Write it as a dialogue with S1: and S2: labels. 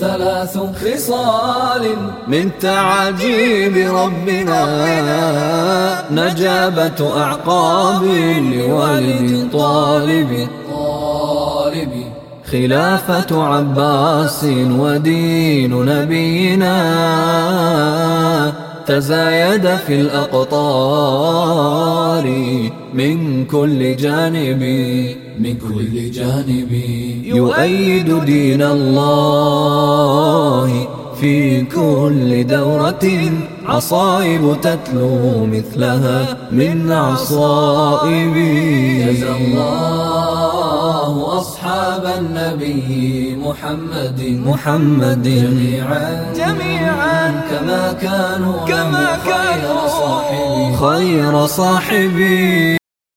S1: ثلاث خصال من تعاجيب ربنا. نجابة أعقاب طالب طالب. خلافة عباس ودين نبينا. تزايد في الأقطار. من كل جانب من كل جانب. يؤيد دين الله في كل دورة. عصائب تتلو مثلها من عصائب. جزى الله أصحاب النبي محمد. محمد جميعا. جميعا. كما كانوا كما كانوا خير صاحبي خير صاحبي